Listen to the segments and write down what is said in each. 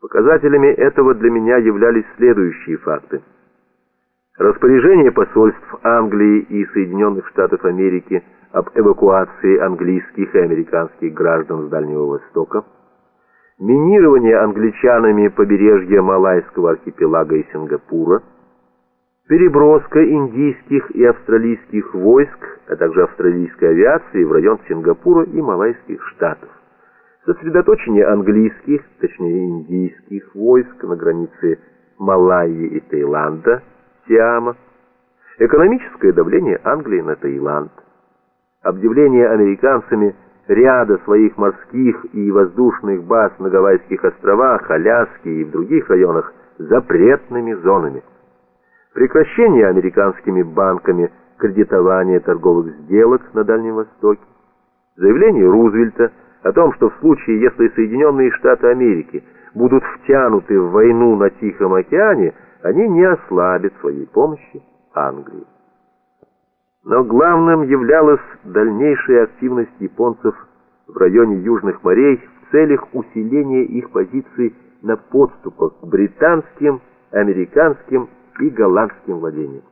Показателями этого для меня являлись следующие факты. Распоряжение посольств Англии и Соединенных Штатов Америки об эвакуации английских и американских граждан с Дальнего Востока, минирование англичанами побережья Малайского архипелага и Сингапура, переброска индийских и австралийских войск, а также австралийской авиации в район Сингапура и Малайских штатов, сосредоточение английских, точнее индийских войск на границе Малайи и Таиланда, Сиама, экономическое давление Англии на Таиланд, объявление американцами ряда своих морских и воздушных баз на Гавайских островах, Аляске и в других районах запретными зонами, прекращение американскими банками кредитования торговых сделок на Дальнем Востоке, заявление Рузвельта о том, что в случае, если Соединенные Штаты Америки будут втянуты в войну на Тихом океане, они не ослабят своей помощи Англии. Но главным являлась дальнейшая активность японцев в районе Южных морей в целях усиления их позиций на подступах к британским, американским и голландским владениям.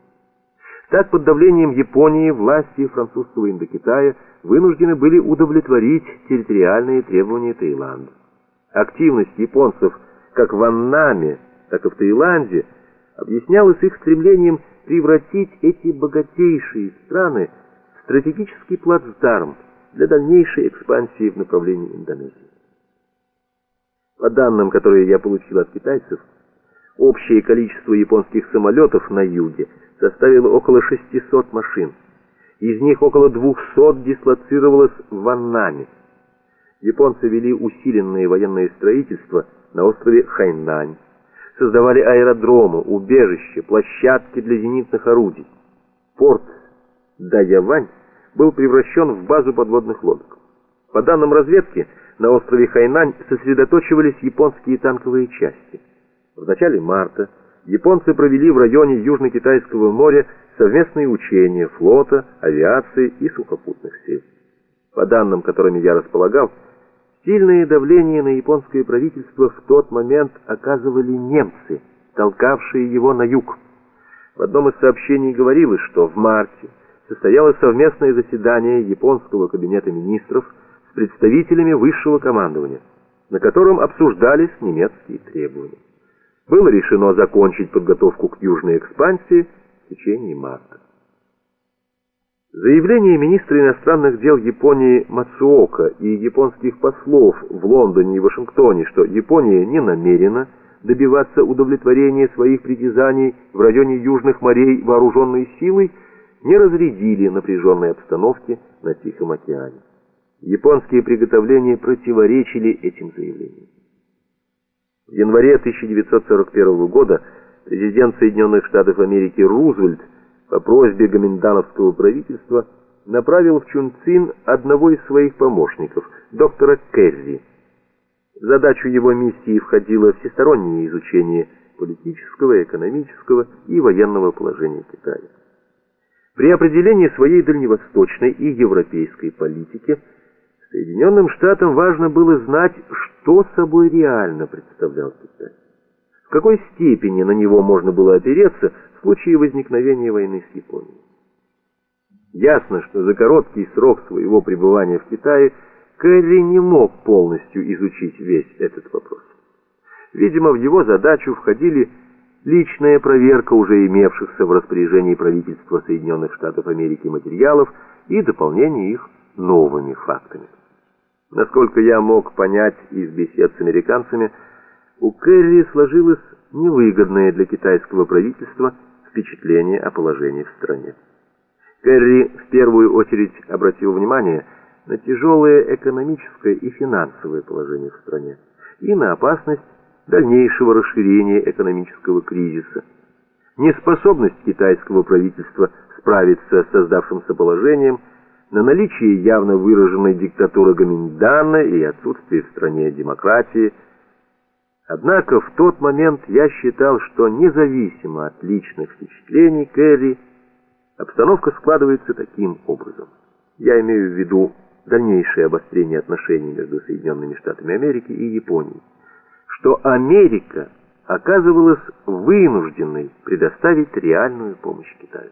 Так, под давлением Японии власти французского Индокитая вынуждены были удовлетворить территориальные требования Таиланда. Активность японцев как в Аннаме, так и в Таиланде объяснялась их стремлением превратить эти богатейшие страны в стратегический плацдарм для дальнейшей экспансии в направлении Индонезии. По данным, которые я получил от китайцев, общее количество японских самолетов на юге составило около 600 машин. Из них около 200 дислоцировалось в Аннаме. Японцы вели усиленное военное строительство на острове Хайнань создавали аэродромы, убежища, площадки для зенитных орудий. Порт Даявань был превращен в базу подводных лодок. По данным разведки, на острове Хайнань сосредоточивались японские танковые части. В начале марта японцы провели в районе Южно-Китайского моря совместные учения флота, авиации и сухопутных сил. По данным, которыми я располагал, Сильное давление на японское правительство в тот момент оказывали немцы, толкавшие его на юг. В одном из сообщений говорилось, что в марте состоялось совместное заседание японского кабинета министров с представителями высшего командования, на котором обсуждались немецкие требования. Было решено закончить подготовку к южной экспансии в течение марта. Заявление министра иностранных дел Японии Мацуока и японских послов в Лондоне и Вашингтоне, что Япония не намерена добиваться удовлетворения своих притязаний в районе Южных морей вооруженной силой, не разрядили напряженной обстановки на Тихом океане. Японские приготовления противоречили этим заявлениям. В январе 1941 года президент Соединенных Штатов Америки Рузвельт по просьбе гоминдановского правительства направил в Чунцин одного из своих помощников, доктора Керри. В задачу его миссии входило всестороннее изучение политического, экономического и военного положения Китая. При определении своей дальневосточной и европейской политики Соединенным Штатам важно было знать, что собой реально представлял Китай. В какой степени на него можно было опереться в случае возникновения войны с Японией. Ясно, что за короткий срок своего пребывания в Китае Кэрри не мог полностью изучить весь этот вопрос. Видимо, в его задачу входили личная проверка уже имевшихся в распоряжении правительства Соединенных Штатов Америки материалов и дополнение их новыми фактами. Насколько я мог понять из бесед с американцами, у Керри сложилось невыгодное для китайского правительства впечатление о положении в стране. Керри в первую очередь обратил внимание на тяжелое экономическое и финансовое положение в стране и на опасность дальнейшего расширения экономического кризиса. Неспособность китайского правительства справиться с создавшимся положением, на наличие явно выраженной диктатуры Гоминдана и отсутствие в стране демократии – Однако в тот момент я считал, что независимо от личных впечатлений Кэрри, обстановка складывается таким образом. Я имею в виду дальнейшее обострение отношений между Соединенными Штатами Америки и Японией, что Америка оказывалась вынужденной предоставить реальную помощь Китаю.